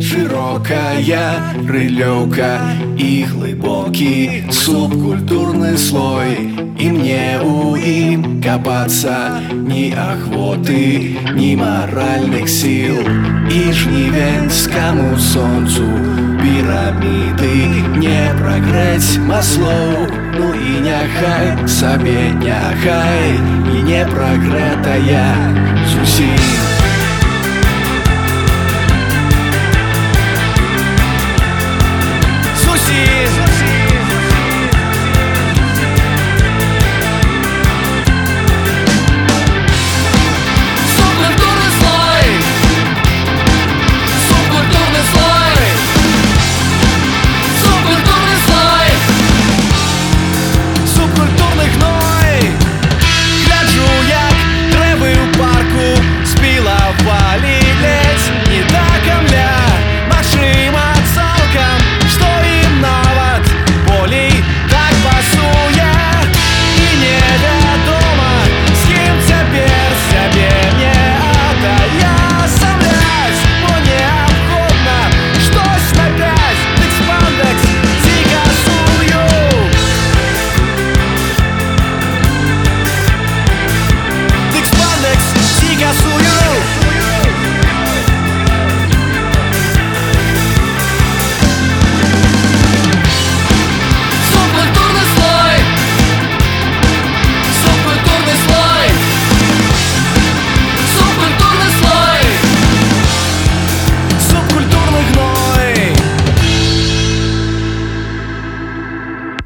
Широкая рылёўка и глубокий субкультурный слой. И мне у им копаться ни охоты, ни моральных сил. И жнивенскому солнцу пирамиды не прогреть маслоу Ну и няхай сабе няхай и не прогретая зусім